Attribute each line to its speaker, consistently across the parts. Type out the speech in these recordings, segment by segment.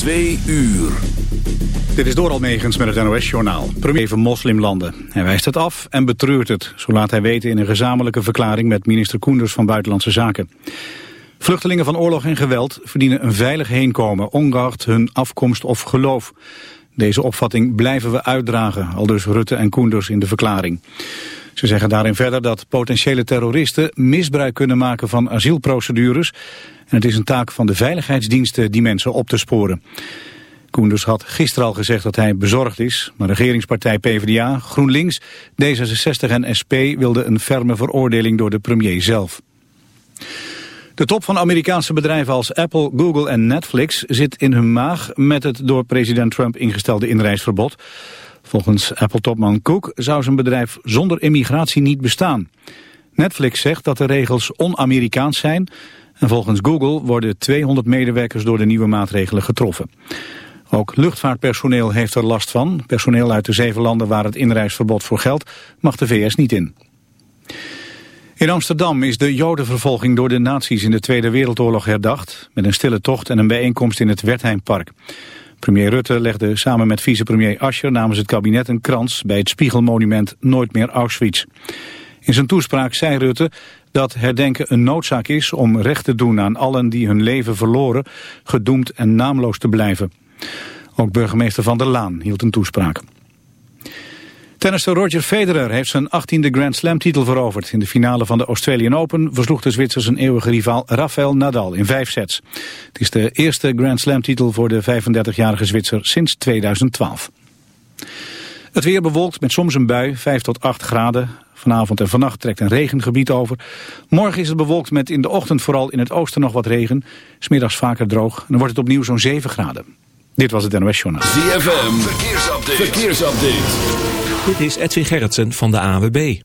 Speaker 1: Twee uur.
Speaker 2: Dit is door Almegens met het NOS-journaal. Premier van moslimlanden. Hij wijst het af en betreurt het. Zo laat hij weten in een gezamenlijke verklaring met minister Koenders van Buitenlandse Zaken. Vluchtelingen van oorlog en geweld verdienen een veilig heenkomen, ongeacht hun afkomst of geloof. Deze opvatting blijven we uitdragen, aldus Rutte en Koenders in de verklaring. Ze zeggen daarin verder dat potentiële terroristen misbruik kunnen maken van asielprocedures. En het is een taak van de veiligheidsdiensten die mensen op te sporen. Koenders had gisteren al gezegd dat hij bezorgd is, maar regeringspartij PvdA, GroenLinks, D66 en SP wilden een ferme veroordeling door de premier zelf. De top van Amerikaanse bedrijven als Apple, Google en Netflix zit in hun maag met het door president Trump ingestelde inreisverbod. Volgens Apple-topman Cook zou zijn bedrijf zonder immigratie niet bestaan. Netflix zegt dat de regels on-Amerikaans zijn en volgens Google worden 200 medewerkers door de nieuwe maatregelen getroffen. Ook luchtvaartpersoneel heeft er last van. Personeel uit de zeven landen waar het inreisverbod voor geldt mag de VS niet in. In Amsterdam is de jodenvervolging door de nazi's in de Tweede Wereldoorlog herdacht... met een stille tocht en een bijeenkomst in het Wertheimpark. Premier Rutte legde samen met vicepremier Ascher namens het kabinet een krans... bij het spiegelmonument Nooit meer Auschwitz. In zijn toespraak zei Rutte dat herdenken een noodzaak is om recht te doen aan allen die hun leven verloren... gedoemd en naamloos te blijven. Ook burgemeester Van der Laan hield een toespraak. Tennister Roger Federer heeft zijn 18e Grand Slam titel veroverd. In de finale van de Australian Open versloeg de Zwitser zijn eeuwige rivaal Rafael Nadal in vijf sets. Het is de eerste Grand Slam titel voor de 35-jarige Zwitser sinds 2012. Het weer bewolkt met soms een bui, 5 tot 8 graden. Vanavond en vannacht trekt een regengebied over. Morgen is het bewolkt met in de ochtend vooral in het oosten nog wat regen. Smiddags vaker droog en dan wordt het opnieuw zo'n 7 graden. Dit was het NOS Journaal.
Speaker 1: ZFM, verkeersupdate. verkeersupdate.
Speaker 3: Dit is Edwin Gerritsen van de AWB.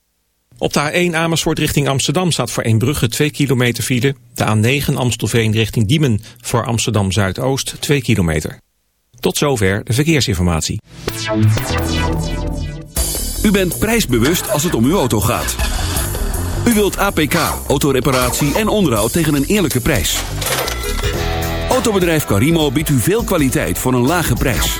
Speaker 3: Op de A1 Amersfoort richting Amsterdam staat voor Eembrugge 2 kilometer file. De A9 Amstelveen richting Diemen voor Amsterdam Zuidoost 2 kilometer. Tot zover de verkeersinformatie.
Speaker 1: U bent prijsbewust als het om uw auto gaat. U wilt APK, autoreparatie en onderhoud tegen een eerlijke prijs. Autobedrijf Carimo biedt u veel kwaliteit voor een lage prijs.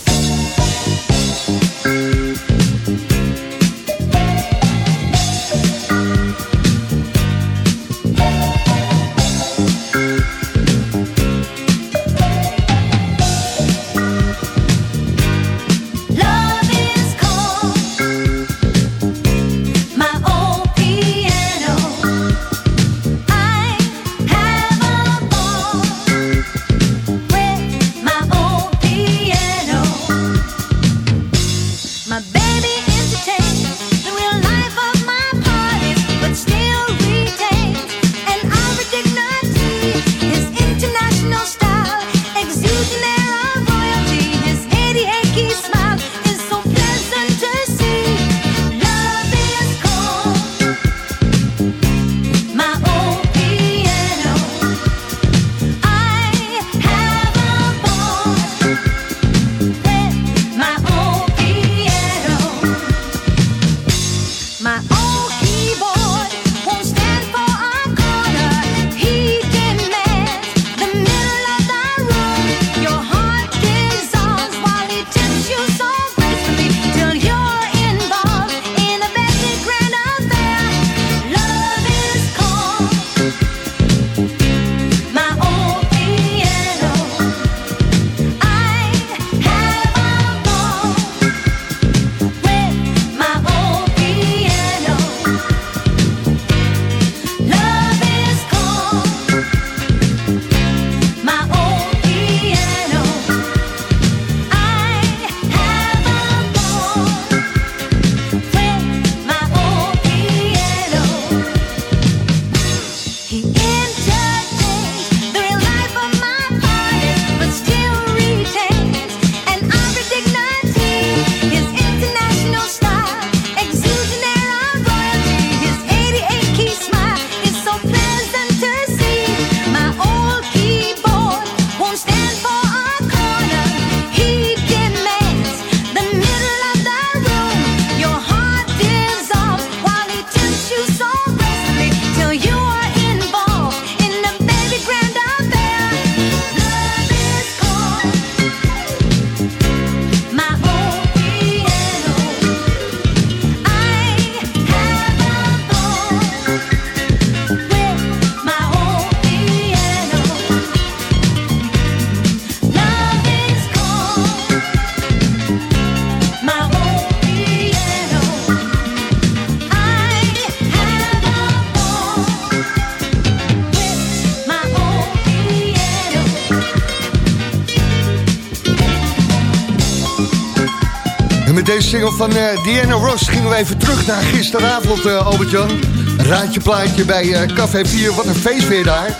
Speaker 4: Single van eh, Diana Ross gingen we even terug naar gisteravond, eh, Albert-Jan. Raadje plaatje bij eh, Café 4, wat een feest weer daar.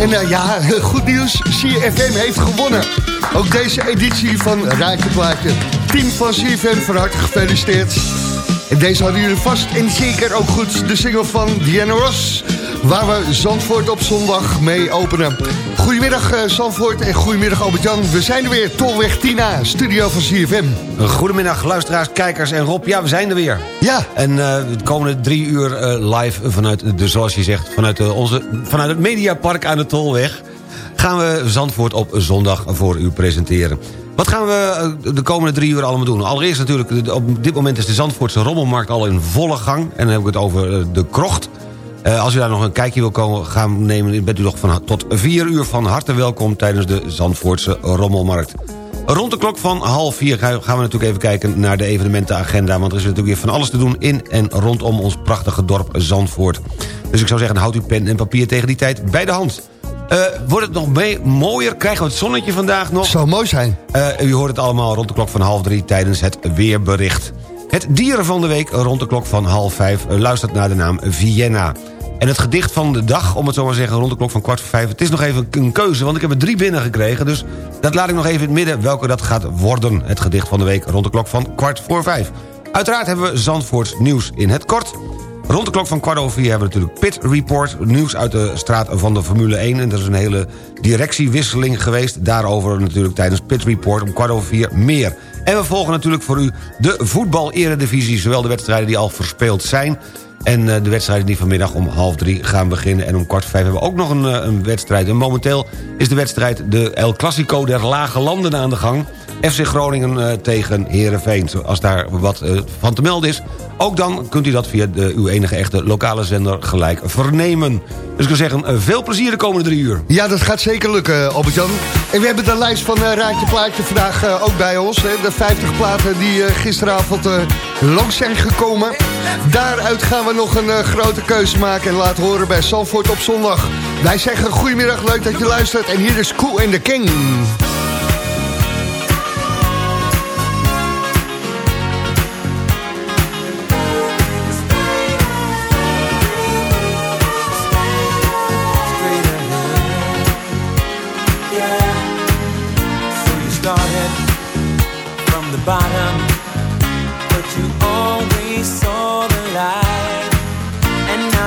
Speaker 4: En ja, goed nieuws, CFM heeft gewonnen. Ook deze editie van Raadje plaatje. Team van CFM, van harte gefeliciteerd. En deze hadden jullie vast en zeker ook goed. De single van Diana Ross, waar we Zandvoort op zondag mee openen. Goedemiddag eh, Zandvoort en goedemiddag Albert-Jan. We zijn er weer, Tolweg Tina, studio van CFM.
Speaker 5: Goedemiddag luisteraars, kijkers en Rob. Ja, we zijn er weer.
Speaker 4: Ja,
Speaker 5: En eh, de komende drie uur eh, live vanuit, de, zoals je zegt, vanuit, de, onze, vanuit het Mediapark aan de Tolweg... gaan we Zandvoort op zondag voor u presenteren. Wat gaan we eh, de komende drie uur allemaal doen? Allereerst natuurlijk, op dit moment is de Zandvoortse rommelmarkt al in volle gang. En dan heb ik het over eh, de krocht. Eh, als u daar nog een kijkje wil komen gaan nemen... bent u nog van, tot vier uur van harte welkom tijdens de Zandvoortse rommelmarkt. Rond de klok van half vier gaan we natuurlijk even kijken naar de evenementenagenda... want er is natuurlijk weer van alles te doen in en rondom ons prachtige dorp Zandvoort. Dus ik zou zeggen, houd uw pen en papier tegen die tijd bij de hand. Eh, wordt het nog mee, mooier? Krijgen we het zonnetje vandaag nog?
Speaker 4: zou mooi zijn.
Speaker 5: Eh, u hoort het allemaal rond de klok van half drie tijdens het weerbericht. Het dieren van de week rond de klok van half vijf luistert naar de naam Vienna. En het gedicht van de dag, om het zo maar zeggen, rond de klok van kwart voor vijf... het is nog even een keuze, want ik heb er drie binnengekregen... dus dat laat ik nog even in het midden welke dat gaat worden. Het gedicht van de week rond de klok van kwart voor vijf. Uiteraard hebben we Zandvoorts nieuws in het kort... Rond de klok van kwart over vier hebben we natuurlijk Pit Report. Nieuws uit de straat van de Formule 1. En dat is een hele directiewisseling geweest. Daarover natuurlijk tijdens Pit Report om kwart over vier meer. En we volgen natuurlijk voor u de voetbal-eredivisie. Zowel de wedstrijden die al verspeeld zijn... en eh, de wedstrijden die vanmiddag om half drie gaan beginnen. En om kwart vijf hebben we ook nog een, eh, een wedstrijd. En momenteel is de wedstrijd de El Clasico der Lage Landen aan de gang... FC Groningen eh, tegen Herenveen. Als daar wat eh, van te melden is, ook dan kunt u dat via de, uw enige echte lokale zender gelijk vernemen. Dus ik zou zeggen, eh, veel plezier de komende drie uur.
Speaker 4: Ja, dat gaat zeker lukken, Albert-Jan. En we hebben de lijst van Raadje Plaatje vandaag ook bij ons. De 50 platen die gisteravond langs zijn gekomen. Daaruit gaan we nog een grote keuze maken en laten horen bij Zandvoort op zondag. Wij zeggen goedemiddag, leuk dat je luistert. En hier is Cool in the King.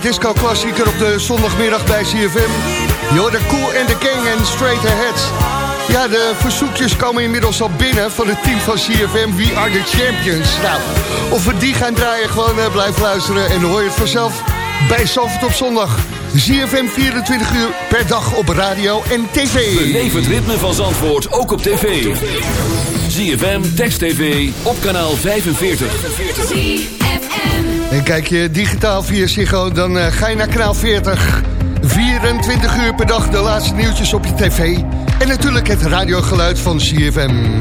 Speaker 6: disco-klassieker op de zondagmiddag bij CFM. You're the Cool and the King en Straight Ahead. Ja, de verzoekjes komen inmiddels al binnen van het team van CFM. We are the champions. Nou, of we die gaan draaien, gewoon eh, blijf luisteren. En dan hoor je het vanzelf bij Zalvert op zondag. CFM 24 uur per dag op radio en tv.
Speaker 1: Beleef het ritme van Zandvoort ook op tv. ZFM, Text TV, op kanaal 45.
Speaker 6: En kijk je digitaal via Ziggo, dan eh, ga je naar kanaal 40. 24 uur per dag de laatste nieuwtjes op je tv. En natuurlijk het radiogeluid van CFM.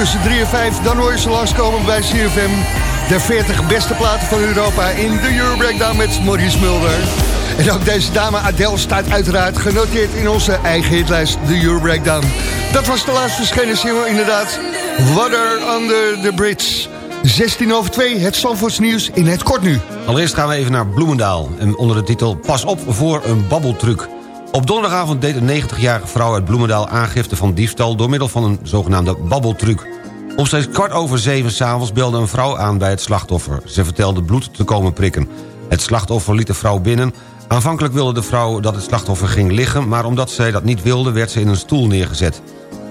Speaker 6: Tussen 3 en 5, dan hoor je ze langskomen bij CFM. De 40 beste platen van Europa in de Euro Breakdown met Maurice Mulder. En ook deze dame Adele staat uiteraard genoteerd in onze eigen hitlijst, de Euro Breakdown. Dat was de laatste verschenen single inderdaad. Water Under the Bridge. 16 over 2, het Zandvoorts nieuws in het kort nu.
Speaker 5: Allereerst gaan we even naar Bloemendaal. En onder de titel Pas op voor een babbeltruc. Op donderdagavond deed een 90-jarige vrouw uit Bloemendaal aangifte van diefstal... door middel van een zogenaamde babbeltruc. Omstreeks kwart over zeven s'avonds belde een vrouw aan bij het slachtoffer. Ze vertelde bloed te komen prikken. Het slachtoffer liet de vrouw binnen. Aanvankelijk wilde de vrouw dat het slachtoffer ging liggen... maar omdat zij dat niet wilde werd ze in een stoel neergezet.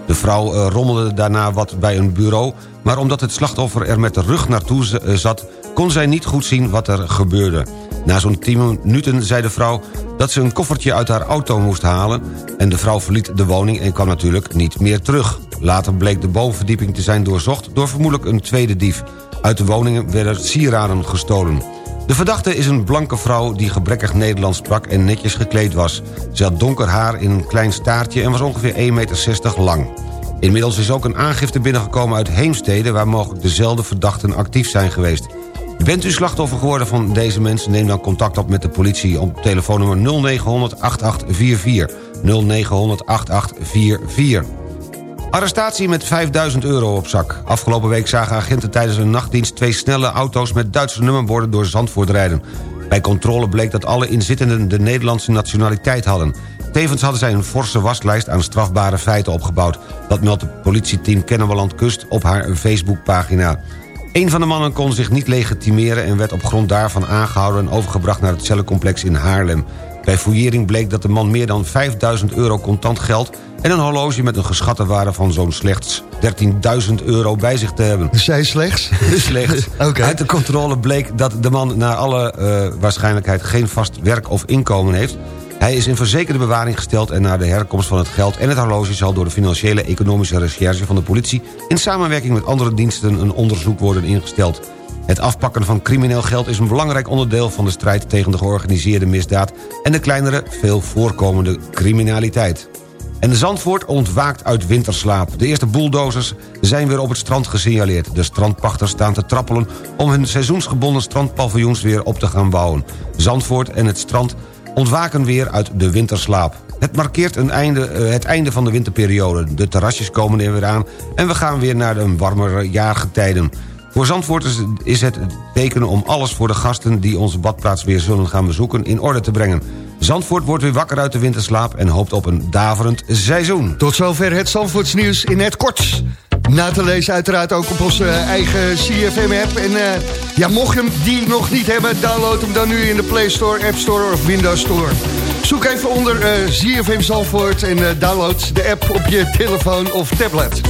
Speaker 5: De vrouw eh, rommelde daarna wat bij een bureau... maar omdat het slachtoffer er met de rug naartoe eh, zat... kon zij niet goed zien wat er gebeurde. Na zo'n 10 minuten zei de vrouw dat ze een koffertje uit haar auto moest halen... en de vrouw verliet de woning en kwam natuurlijk niet meer terug. Later bleek de bovenverdieping te zijn doorzocht door vermoedelijk een tweede dief. Uit de woningen werden sieraden gestolen. De verdachte is een blanke vrouw die gebrekkig Nederlands sprak en netjes gekleed was. Ze had donker haar in een klein staartje en was ongeveer 1,60 meter lang. Inmiddels is ook een aangifte binnengekomen uit Heemstede... waar mogelijk dezelfde verdachten actief zijn geweest. Bent u slachtoffer geworden van deze mensen... neem dan contact op met de politie op telefoonnummer 0900 8844. 0900 8844. Arrestatie met 5000 euro op zak. Afgelopen week zagen agenten tijdens een nachtdienst... twee snelle auto's met Duitse nummerborden door Zandvoort rijden. Bij controle bleek dat alle inzittenden de Nederlandse nationaliteit hadden. Tevens hadden zij een forse waslijst aan strafbare feiten opgebouwd. Dat meldt het politieteam Kennemerland Kust op haar Facebookpagina. Een van de mannen kon zich niet legitimeren... en werd op grond daarvan aangehouden en overgebracht naar het cellencomplex in Haarlem. Bij fouillering bleek dat de man meer dan 5000 euro contant geld... en een horloge met een geschatte waarde van zo'n slechts 13.000 euro bij zich te hebben.
Speaker 4: Zij slechts?
Speaker 5: Slechts. Uit de controle bleek dat de man naar alle eh, waarschijnlijkheid... geen vast werk of inkomen heeft... Hij is in verzekerde bewaring gesteld en naar de herkomst van het geld en het horloge zal door de financiële economische recherche van de politie in samenwerking met andere diensten een onderzoek worden ingesteld. Het afpakken van crimineel geld is een belangrijk onderdeel van de strijd tegen de georganiseerde misdaad en de kleinere, veel voorkomende criminaliteit. En Zandvoort ontwaakt uit winterslaap. De eerste bulldozers zijn weer op het strand gesignaleerd. De strandpachters staan te trappelen om hun seizoensgebonden strandpaviljoens weer op te gaan bouwen. Zandvoort en het strand ontwaken weer uit de winterslaap. Het markeert een einde, eh, het einde van de winterperiode. De terrasjes komen er weer aan en we gaan weer naar de warmere jaargetijden. Voor Zandvoorters is het teken om alles voor de gasten... die onze badplaats weer zullen gaan bezoeken in orde te brengen. Zandvoort wordt weer wakker uit de winterslaap... en hoopt op een daverend seizoen.
Speaker 4: Tot zover het Zandvoorts nieuws in het kort. Na te lezen uiteraard ook op onze eigen CFM-app. En eh, ja, mocht je hem die nog niet hebben... download hem dan nu in de Play Store, App Store of Windows Store. Zoek even onder eh CFM Zandvoort en eh, download de app op je telefoon of tablet.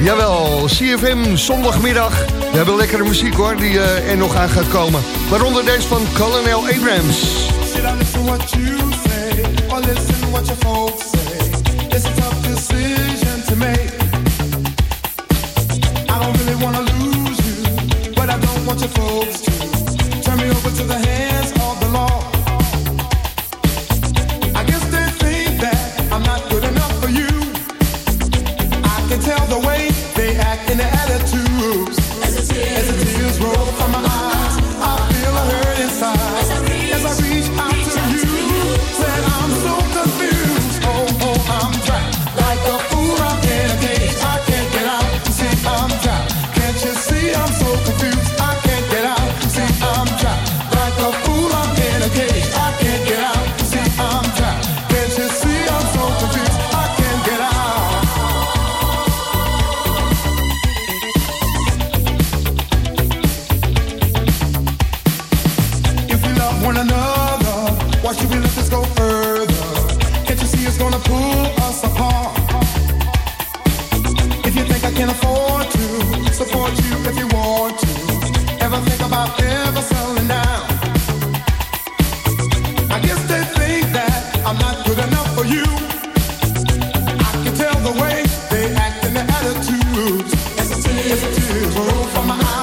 Speaker 4: Jawel, CFM zondagmiddag. We hebben lekkere muziek hoor, die eh, er nog aan gaat komen. Waaronder deze van Colonel Abrams.
Speaker 7: I don't want your folks to turn me over to the hands for my
Speaker 8: heart.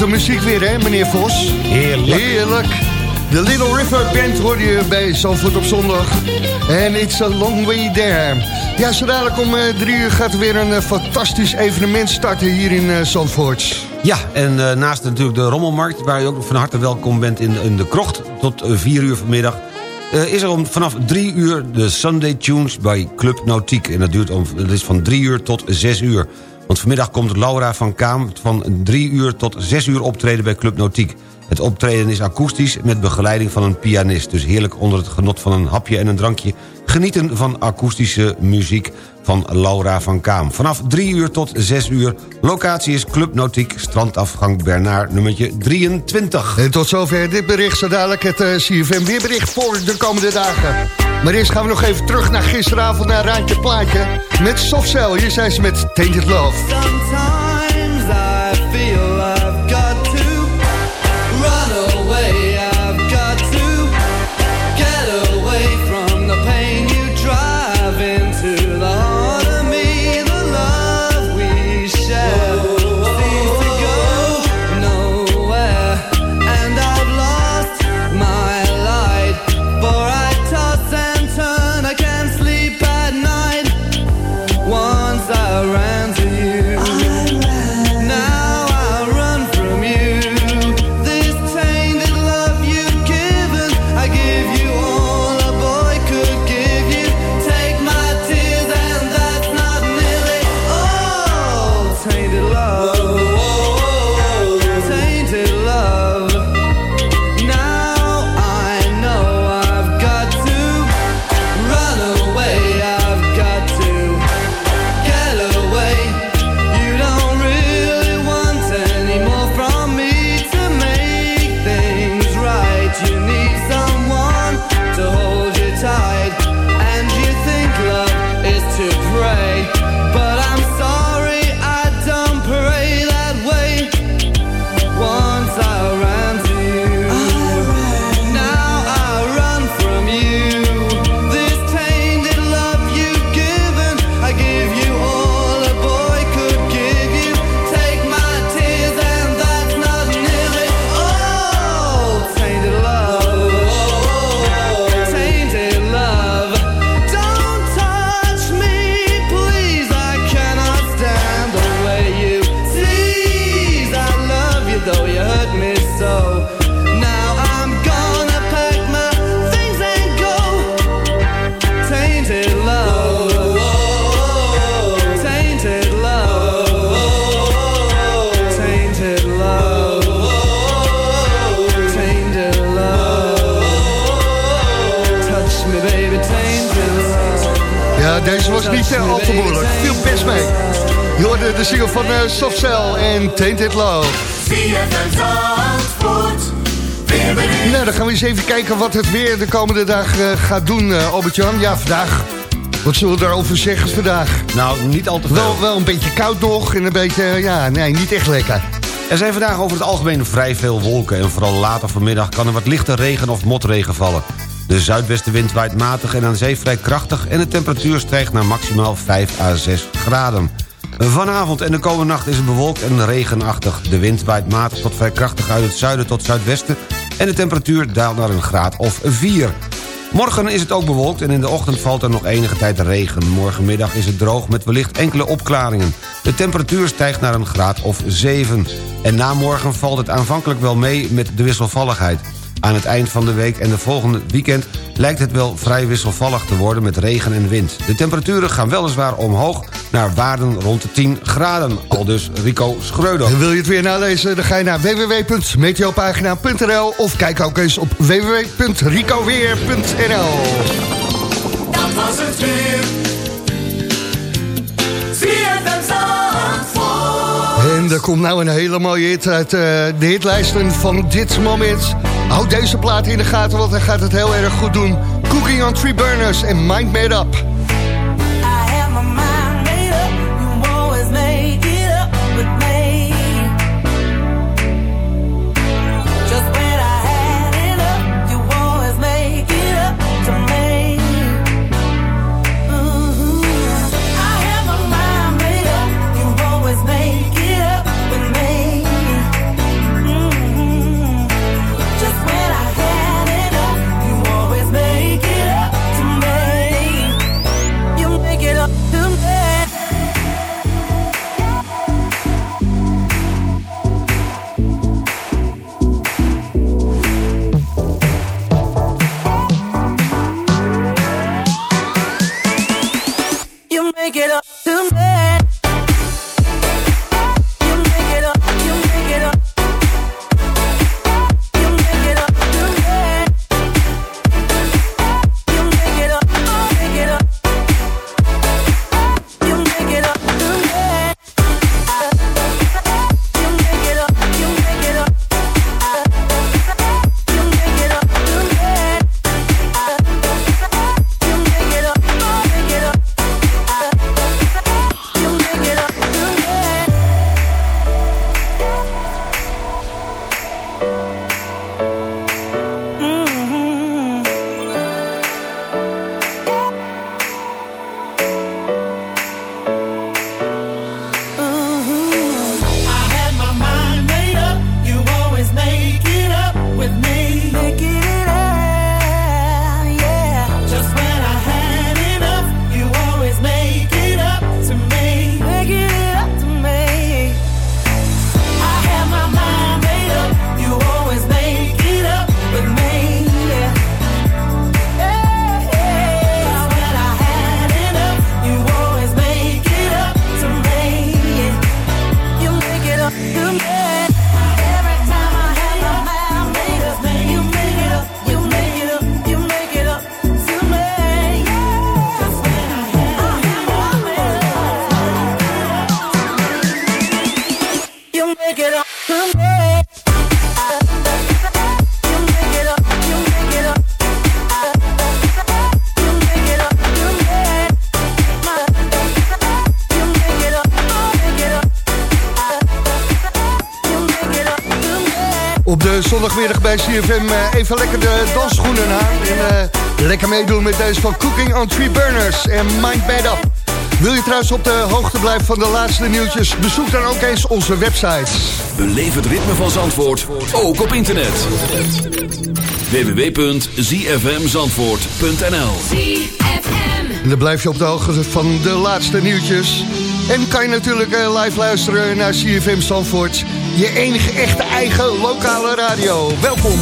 Speaker 9: Wat een muziek weer, hè, meneer Vos?
Speaker 5: Heerlijk.
Speaker 9: Heerlijk. De Little River Band hoorde je bij Zandvoort op zondag. En it's a long way there. Ja, zo dadelijk om eh, drie uur gaat er weer een eh, fantastisch evenement starten hier in eh, Zandvoort.
Speaker 5: Ja, en naast natuurlijk de Rommelmarkt... waar u ook van harte welkom bent in, in de krocht tot 4 uur vanmiddag... is er om, vanaf 3 uur de Sunday Tunes bij Club Nautiek. En dat, duurt om, dat is van 3 uur tot 6 uur. Want vanmiddag komt Laura van Kaam van 3 uur tot 6 uur optreden bij Club Nautiek. Het optreden is akoestisch met begeleiding van een pianist. Dus heerlijk onder het genot van een hapje en een drankje... genieten van akoestische muziek van Laura van Kaam. Vanaf 3 uur tot 6 uur. Locatie is Club Nautiek, strandafgang Bernard, nummertje 23.
Speaker 9: En tot zover dit bericht, zo dadelijk het eh, CFM weerbericht voor de komende dagen. Maar eerst gaan we nog even terug naar gisteravond naar Raadje Plaatje. Met Softcell, hier zijn ze met Tainted Love. Komende dag eh, gaat doen, eh, Albert-Jan. Ja, vandaag. Wat zullen we daarover zeggen vandaag?
Speaker 5: Nou, niet al te veel.
Speaker 9: Wel, wel een beetje koud nog en een beetje, eh, ja, nee, niet echt lekker.
Speaker 5: Er zijn vandaag over het algemeen vrij veel wolken... en vooral later vanmiddag kan er wat lichte regen of motregen vallen. De zuidwestenwind waait matig en aan zee vrij krachtig... en de temperatuur stijgt naar maximaal 5 à 6 graden. Vanavond en de komende nacht is het bewolkt en regenachtig. De wind waait matig tot vrij krachtig uit het zuiden tot zuidwesten... en de temperatuur daalt naar een graad of 4. Morgen is het ook bewolkt en in de ochtend valt er nog enige tijd regen. Morgenmiddag is het droog met wellicht enkele opklaringen. De temperatuur stijgt naar een graad of 7. En na morgen valt het aanvankelijk wel mee met de wisselvalligheid. Aan het eind van de week en de volgende weekend lijkt het wel vrij wisselvallig te worden met regen en wind. De temperaturen gaan weliswaar omhoog naar waarden rond de 10 graden. Al dus Rico Schreuder.
Speaker 9: En wil je het weer nalezen, dan ga je naar www.meteopagina.nl of kijk ook eens op www.ricoweer.nl
Speaker 8: Dat was het weer.
Speaker 9: En er komt nou een hele mooie hit uit eh, de hitlijsten van dit moment. Houd deze plaat in de gaten, want hij gaat het heel erg goed doen. Cooking on Three Burners en Mind Made Up.
Speaker 10: Op de zondagmiddag bij CFM eh, even lekker de dansschoenen aan. En eh, lekker meedoen met deze van Cooking on Three Burners en Mind Made Up. Wil je trouwens op de hoogte blijven van de laatste nieuwtjes? Bezoek dan ook eens onze website.
Speaker 1: Beleef het ritme van Zandvoort, ook op internet. www.zfmzandvoort.nl
Speaker 10: En dan blijf je op de hoogte van de laatste nieuwtjes. En kan je natuurlijk eh, live luisteren naar CFM Zandvoort. Je enige echte eigen lokale radio. Welkom.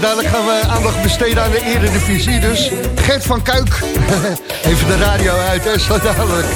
Speaker 10: Dadelijk gaan we aandacht besteden aan de eredivisie. Dus Gert van Kuik, even de radio uit, hè, zo dadelijk.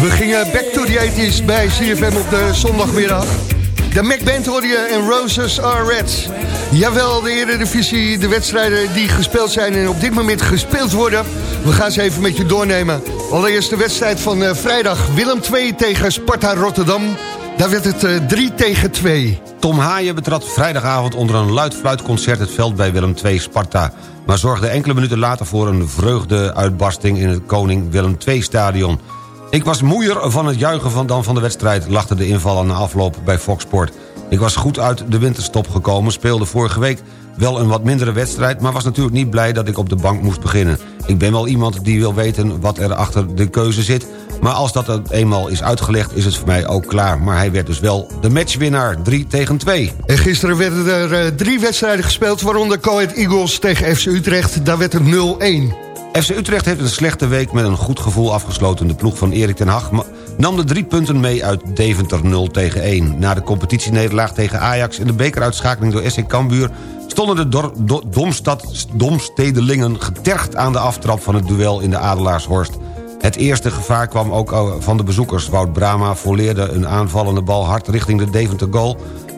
Speaker 10: We gingen back to the 80s bij CFM op de zondagmiddag. De Mac hoorde je en Roses Are Red. Jawel, de Eredivisie, de wedstrijden die gespeeld zijn en op dit moment gespeeld worden. We gaan ze even met je doornemen. Allereerst de wedstrijd van eh, vrijdag. Willem 2 tegen Sparta Rotterdam. Daar werd het eh, 3 tegen 2.
Speaker 5: Tom Haaien betrad vrijdagavond onder een luid fluitconcert het veld bij Willem II Sparta... maar zorgde enkele minuten later voor een vreugdeuitbarsting in het Koning Willem II stadion. Ik was moeier van het juichen van dan van de wedstrijd... lachte de invaller na afloop bij Fox Sport. Ik was goed uit de winterstop gekomen, speelde vorige week wel een wat mindere wedstrijd... maar was natuurlijk niet blij dat ik op de bank moest beginnen. Ik ben wel iemand die wil weten wat er achter de keuze zit... maar als dat eenmaal is uitgelegd is het voor mij ook klaar. Maar hij werd dus wel de matchwinnaar, 3 tegen 2.
Speaker 4: En gisteren werden er eh, drie wedstrijden gespeeld... waaronder Coed Eagles tegen FC Utrecht. Daar werd het 0-1.
Speaker 5: FC Utrecht heeft een slechte week met een goed gevoel afgesloten. De ploeg van Erik ten Hag nam de drie punten mee uit Deventer 0 tegen 1. Na de competitienederlaag tegen Ajax in de bekeruitschakeling door SC Cambuur... stonden de Domstad, Domstedelingen getergd aan de aftrap van het duel in de Adelaarshorst. Het eerste gevaar kwam ook eh, van de bezoekers. Wout Brama volleerde een aanvallende bal hard richting de Deventer goal...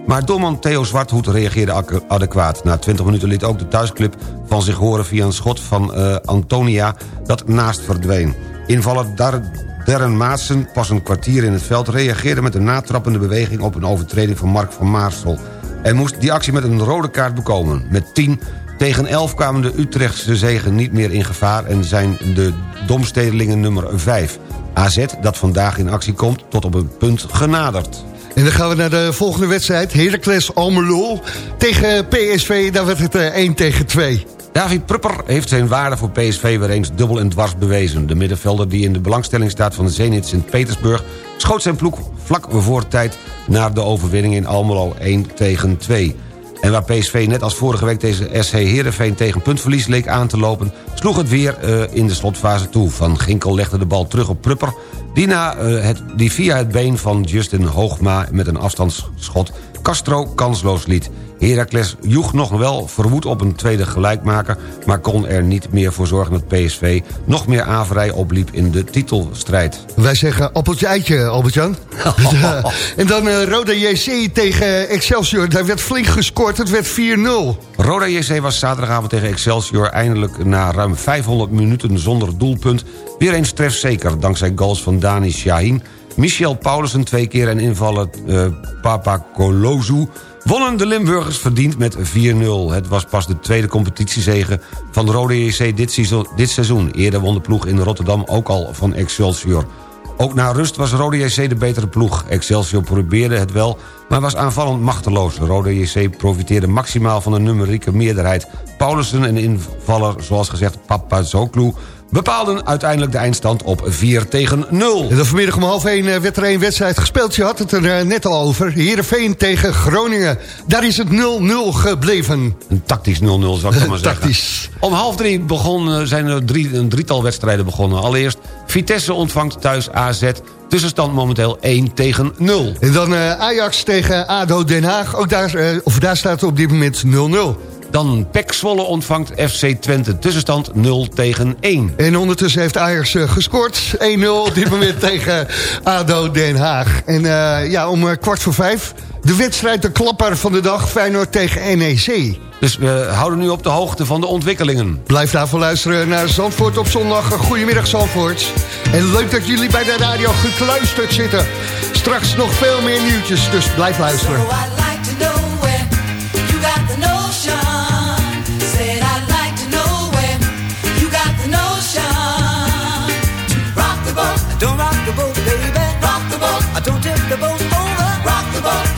Speaker 5: Maar doelman Theo Zwarthoed reageerde adequaat. Na 20 minuten liet ook de thuisclub van zich horen via een schot van eh, Antonia... dat naast verdween. Invaller Dar Darren Maassen, pas een kwartier in het veld... reageerde met een natrappende beweging op een overtreding van Mark van Maarsel. En moest die actie met een rode kaart bekomen. Met 10 tegen 11 kwamen de Utrechtse zegen niet meer in gevaar... en zijn de domstedelingen nummer 5. AZ, dat vandaag in actie komt, tot op een punt genaderd.
Speaker 4: En dan gaan we naar de volgende wedstrijd. Heracles Almelo tegen PSV. Daar werd het eh, 1 tegen 2.
Speaker 5: David Prupper heeft zijn waarde voor PSV weer eens dubbel en dwars bewezen. De middenvelder die in de belangstelling staat van de Zenit Sint-Petersburg... schoot zijn ploeg vlak voor tijd naar de overwinning in Almelo 1 tegen 2. En waar PSV net als vorige week tegen SC Heerenveen tegen puntverlies leek aan te lopen... sloeg het weer eh, in de slotfase toe. Van Ginkel legde de bal terug op Prupper... die, na, eh, het, die via het been van Justin Hoogma met een afstandsschot... Castro kansloos liet. Heracles joeg nog wel verwoed op een tweede gelijkmaker... maar kon er niet meer voor zorgen dat PSV nog meer averij opliep in de titelstrijd.
Speaker 4: Wij zeggen appeltje eitje, Albert-Jan. en dan eh Roda JC tegen Excelsior. Daar werd flink gescoord. Het werd 4-0.
Speaker 5: Roda JC was zaterdagavond tegen Excelsior... eindelijk na ruim 500 minuten zonder doelpunt... weer eens trefzeker dankzij goals van Dani Shahin... Michel Paulussen twee keer en invaller eh Papa Kolozu... wonnen de Limburgers verdiend met 4-0. Het was pas de tweede competitiezege van Roda JC dit seizoen, dit seizoen. Eerder won de ploeg in Rotterdam ook al van Excelsior. Ook na rust was Rode JC de betere ploeg. Excelsior probeerde het wel, maar was aanvallend machteloos. Rode JC profiteerde maximaal van de numerieke meerderheid. Paulussen en invaller, zoals gezegd Papazoglu... bepaalden uiteindelijk de eindstand op 4 tegen 0.
Speaker 4: En vanmiddag om half 1 werd er één wedstrijd gespeeld. Je had het er eh, net al over. Heerenveen tegen Groningen. Daar is het 0-0 gebleven.
Speaker 5: Een tactisch 0-0 zou ik dan maar zeggen.
Speaker 4: Tactisch.
Speaker 5: Om half drie begon, eh, zijn er drie, een drietal wedstrijden begonnen. Allereerst Vitesse ontvangt thuis AZ. Tussenstand momenteel 1 tegen 0.
Speaker 4: En dan eh, Ajax tegen ADO Den Haag. Ook daar, eh, of daar staat op dit moment 0-0.
Speaker 5: Dan PEC Zwolle ontvangt FC Twente. Tussenstand 0 tegen 1.
Speaker 4: En ondertussen heeft Ajax eh, gescoord. 1-0 op dit moment tegen ADO Den Haag. En eh, ja, om eh, kwart voor vijf... de wedstrijd, de klapper van de dag... Feyenoord tegen NEC.
Speaker 5: Dus we houden nu op de hoogte van de ontwikkelingen.
Speaker 4: Blijf daarvoor luisteren naar Zandvoort op zondag. Goedemiddag Zandvoort. En leuk dat jullie bij de radio gekluisterd zitten. Straks nog veel meer nieuwtjes, dus blijf luisteren.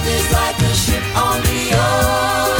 Speaker 8: Love is like a ship on the ocean.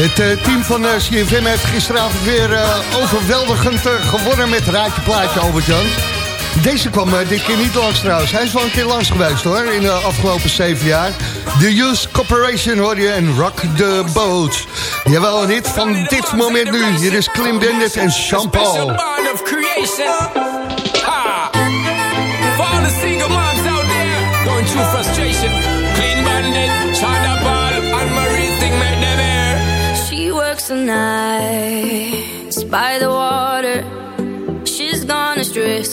Speaker 4: Het eh, team van eh, CFM heeft gisteravond weer eh, overweldigend gewonnen met Raadje Plaatje, Albert-Jan. Deze kwam dit keer niet langs trouwens. Hij is wel een keer langs geweest hoor, in de afgelopen zeven jaar. The Youth Corporation hoor je en Rock the Boat. Jawel, hit van dit moment nu. Hier is Klim Bendit en Jean-Paul.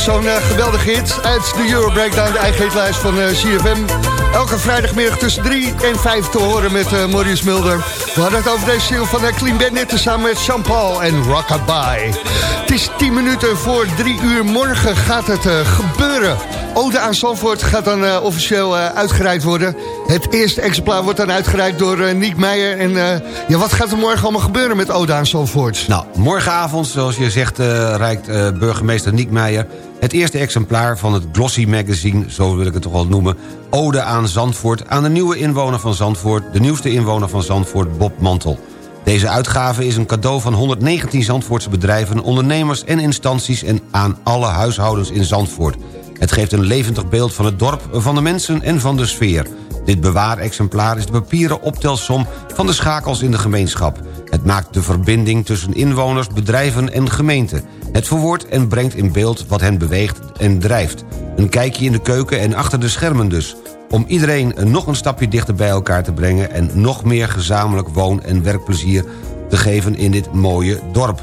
Speaker 4: zo'n eh, geweldige hit uit de Euro Breakdown, de eigen van eh, uh, CFM. Elke vrijdagmiddag tussen 3 en 5 te horen met uh, Maurice Mulder. We hadden het over deze single van uh, Clean Bandit samen met Jean-Paul en Rockabye. Het is 10 minuten voor 3 uur morgen gaat het gebeuren. Oda aan Zandvoort gaat dan officieel uitgereikt worden. Het eerste exemplaar wordt dan uitgereikt door Niek Meijer. En ja, wat gaat er morgen allemaal gebeuren met Oda aan Zandvoort?
Speaker 5: Nou, morgenavond, zoals je zegt, reikt burgemeester Niek Meijer het eerste exemplaar van het Glossy Magazine, zo wil ik het toch wel noemen... Ode aan Zandvoort, aan de nieuwe inwoner van Zandvoort... de nieuwste inwoner van Zandvoort, Bob Mantel. Deze uitgave is een cadeau van 119 Zandvoortse bedrijven... ondernemers en instanties en aan alle huishoudens in Zandvoort. Het geeft een levendig beeld van het dorp, van de mensen en van de sfeer. Dit bewaarexemplaar is de papieren optelsom van de schakels in de gemeenschap. Het maakt de verbinding tussen inwoners, bedrijven en gemeente. Het verwoordt en brengt in beeld wat hen beweegt en drijft. Een kijkje in de keuken en achter de schermen dus. Om iedereen nog een stapje dichter bij elkaar te brengen... en nog meer gezamenlijk woon- en werkplezier te geven in dit mooie dorp.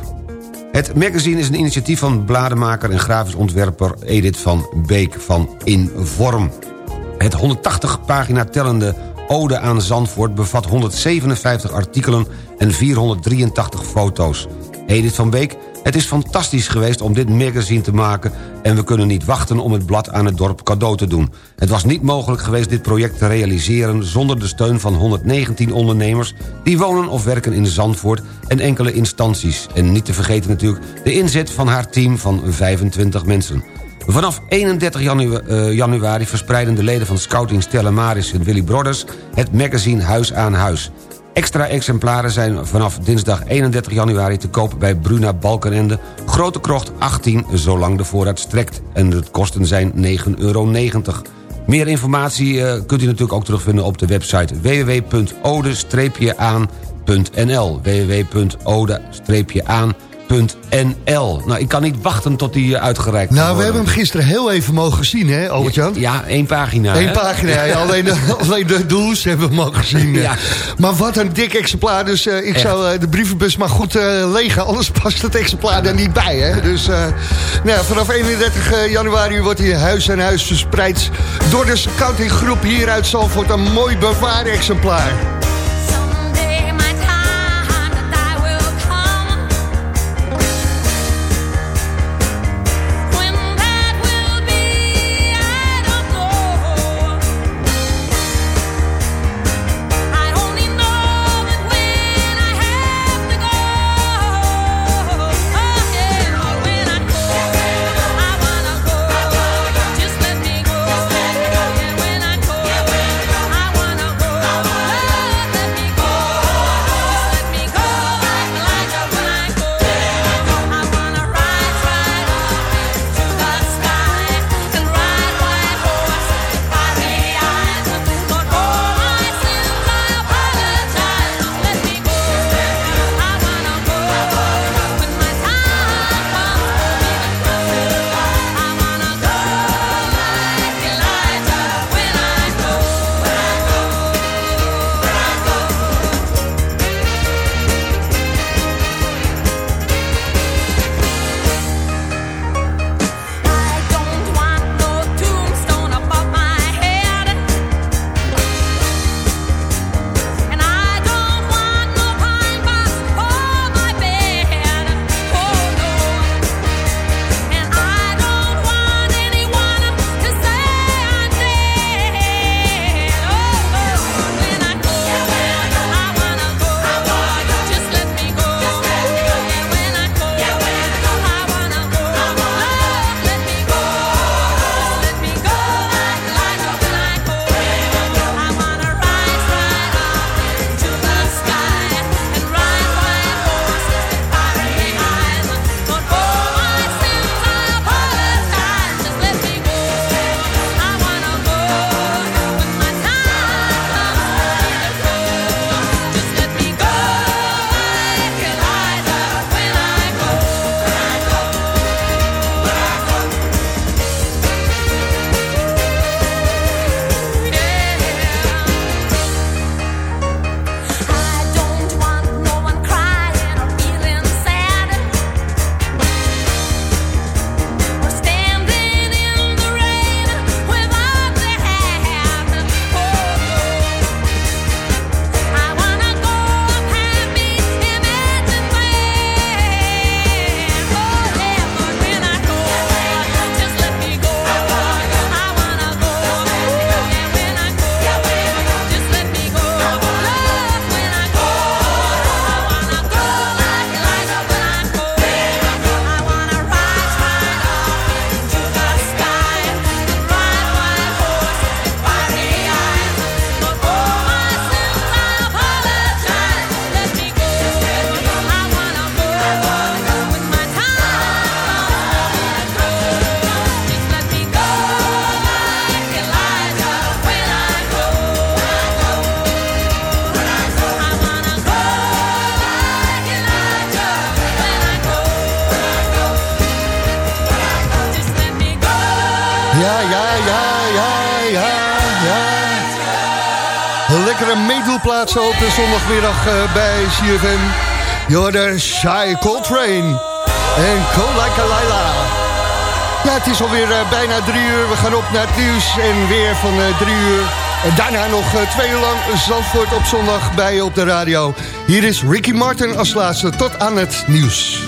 Speaker 5: Het magazine is een initiatief van blademaker en grafisch ontwerper Edith van Beek van Inform. Het 180 pagina tellende Ode aan Zandvoort bevat 157 artikelen en 483 foto's. Edith van Beek, het is fantastisch geweest om dit magazine te maken... en we kunnen niet wachten om het blad aan het dorp cadeau te doen. Het was niet mogelijk geweest dit project te realiseren... zonder de steun van 119 ondernemers... die wonen of werken in Zandvoort en enkele instanties. En niet te vergeten natuurlijk de inzet van haar team van 25 mensen. Vanaf 31 janu eh, januari verspreiden de leden van Scouting Stella Maris en Willy Brothers... het magazine Huis aan Huis. Extra exemplaren zijn vanaf dinsdag 31 januari te koop bij Bruna Balkenende... Grote Krocht 18, zolang de voorraad strekt. En de kosten zijn 9,90 euro. Meer informatie eh, kunt u natuurlijk ook terugvinden op de website www.ode-aan.nl www.ode-aan.nl Nou, ik kan niet wachten tot die eh, uitgereikt
Speaker 4: Nou, we
Speaker 5: wordt.
Speaker 4: hebben hem gisteren heel even mogen zien, hè, Albert-Jan?
Speaker 5: Ja, één pagina.
Speaker 4: Eén
Speaker 5: hè?
Speaker 4: pagina, ja, alleen, de, alleen de doels hebben we mogen zien.
Speaker 5: Ja.
Speaker 4: Maar wat een dik exemplaar, dus eh, ik
Speaker 5: Echt.
Speaker 4: zou eh, de brievenbus maar goed eh, legen. Anders past het exemplaar er niet bij. Hè? Dus nou ja, vanaf 31 januari wordt hier huis aan huis verspreid... door de scoutinggroep hier uit Zalvoort. Een mooi bewaarexemplaar.
Speaker 11: Someday
Speaker 12: zo op de zondagmiddag eh, bij CFM. Jordan Shy Coltrane en Kolaka Laila. Ja, het is alweer eh, bijna drie uur. We gaan op naar het nieuws en weer van eh, drie uur. En daarna nog twee uur lang Zandvoort op zondag bij je op de radio. Hier is Ricky Martin als laatste tot aan het nieuws.